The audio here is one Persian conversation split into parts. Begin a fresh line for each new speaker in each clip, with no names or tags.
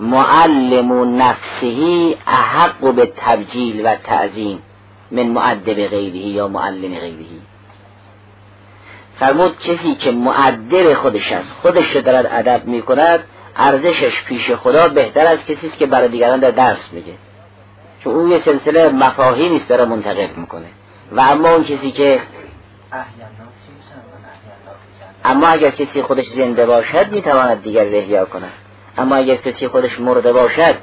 معلم نفسهی احق به تبجیل و تعظیم من معدب غیره یا معلم غیره. فرمود کسی که معدب خودش است خودش رو دارد ادب می کند ارزشش پیش خدا بهتر از کسی است که برای دیگران در درس میگه. چون اون یه سلسله مفاهیمی است داره منتقل می‌کنه. و اما اون کسی که اما اگر کسی خودش زنده باشد می‌تواند دیگر رهیا کند. اما اگر کسی خودش مرده باشد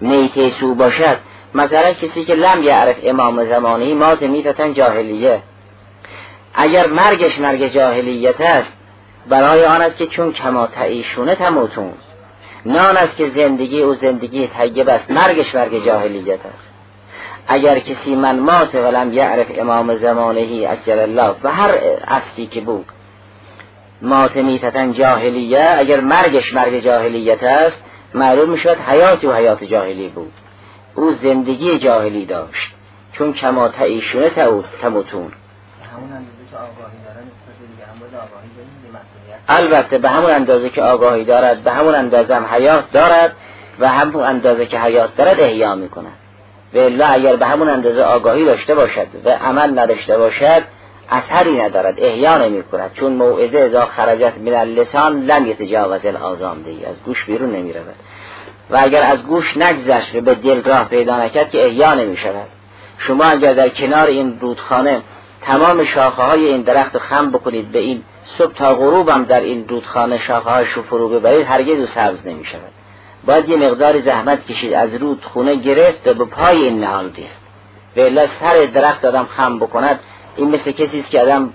میته سو باشد مثلا کسی که لم یعرف امام زمانی مات میتتن جاهلیه. اگر مرگش مرگ جاهلیت است برای آن است که چون کما تعیشونه تموتون. نان است که زندگی او زندگی طیب است مرگش مرگ جاهلیت است. اگر کسی من مات ولم یعرف امام زمانهی اجل الله و هر اصلی که بود مات میتتن جاهلیه اگر مرگش مرگ جاهلیت است معلوم می‌شد حیاتی و حیات جاهلی بود. او زندگی جاهلی داشت. چون کما تعیشونه تموتون. البته به همون اندازه که آگاهی دارد به همون اندازه هم حیات دارد و همون اندازه که حیات دارد احیا می‌کند. و الا اگر به همون اندازه آگاهی داشته باشد و عمل نداشته باشد اثری ندارد احیا نمی کند چون موعظه ازا خرجت من اللسان لم یتجاوز الازام دی از گوش بیرون نمی رود و اگر از گوش نگذشت و به دل راه پیدا نکرد که احیا نمی شود شما اگر در کنار این رودخانه تمام شاخه های این درخت خم بکنید به این صبح تا غروب هم در این رودخانه شاخه های رو فرو ببرید هرگز سبز نمی شود باید یه مقدار زحمت کشید از رود خونه گرفت و به پای این نهال دید. و سر درخت آدم خم بکند این مثل کسی است که آدم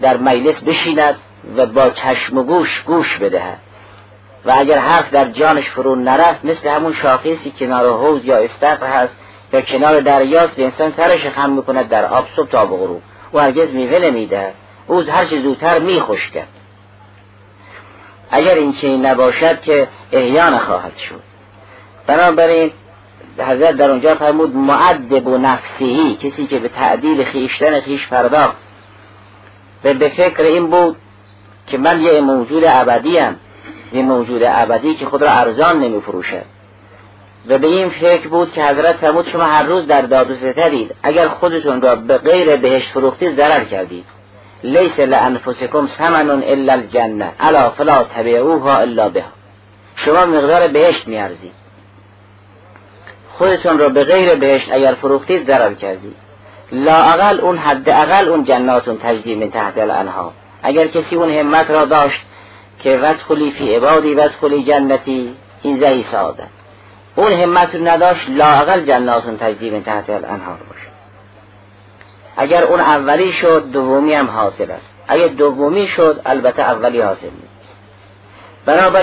در مجلس بشیند و با چشم و گوش گوش بدهد. و اگر حرف در جانش فرو نرفت مثل همون شاخصی کنار حوز یا استقر هست یا کنار دریاست به انسان سرش خم می‌کند در آب صبح تا غروب او هرگز میوه نمیده او هر چه زودتر میخشکد اگر این چنین نباشد که احیا نخواهد شد. بنابراین حضرت در اونجا فرمود معدب و نفسیهی کسی که به تعدیل خیشتن خیش پرداخت. و به فکر این بود که من یه موجود ابدی هم یه موجود ابدی که خود را ارزان نمی فروشد و به این فکر بود که حضرت فرمود شما هر روز در داد و ستدید اگر خودتون را به غیر بهشت فروختید ضرر کردید. لیس لانفسکم ثمن الا الجنه. الا فلا تبعوها الا بها. شما مقدار بهشت میارزید. خودتون را به غیر بهشت اگر فروختید ضرر کردید. لا اقل اون حد اقل اون جناتون تجدی من تحت الانها اگر کسی اون همت را داشت که ودخلی فی عبادی ودخلی جنتی این زهی ساده اون همت رو نداشت لاقل جناتون تجدی من تحت الانهار باشه. اگر اون اولی شد دومی هم حاصل است. اگر دومی شد البته اولی حاصل نیست. بنابراین